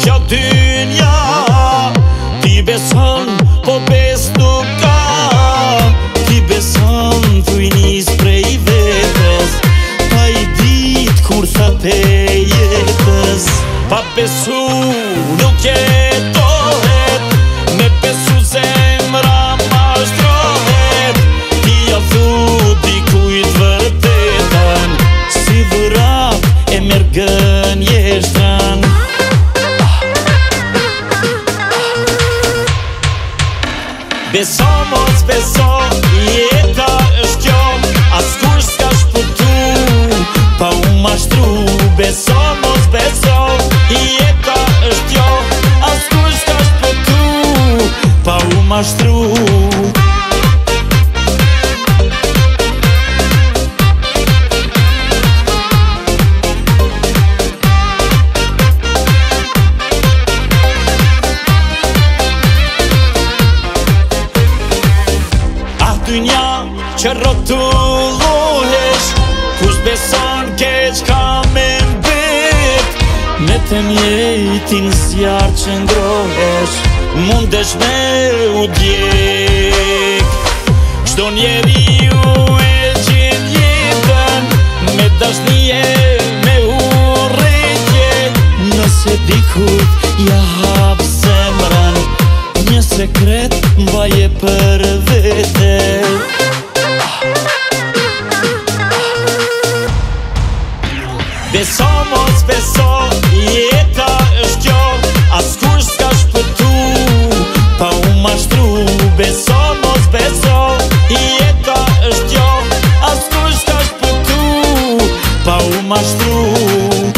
Kjo dynja Ti beson, Po bes nuk ka Ti beson, Tuj nis prej vetës Ta i dit Kur sa te jetës Pa pesu Nuk e tohet Me pesu zemra Ma shtrohet Ti a thud Dikujt vërtetën Si vëraf e mergëtën Besomos, besomos dynja që rotu lullesh Kus beson keq ka me mbit Me të mjetin zjarë që ndrohesh Mundesh me u djek Qdo njeri u e qenë jetën Me të me u rejtje Nëse dikut ja hapë se mërën Një sekret mba je për Oh.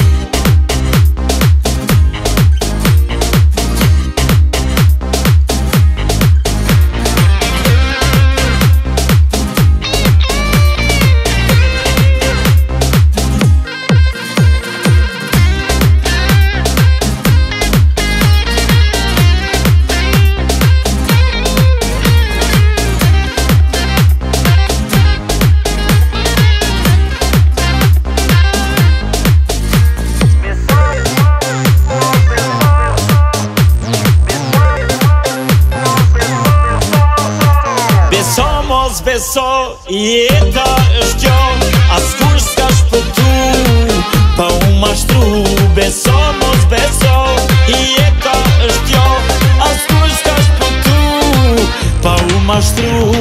mos beso Jeta është gjon As kur s'ka shpëtu Pa u mashtru Beso mos beso Jeta është gjon As kur s'ka shpëtu Pa u mashtru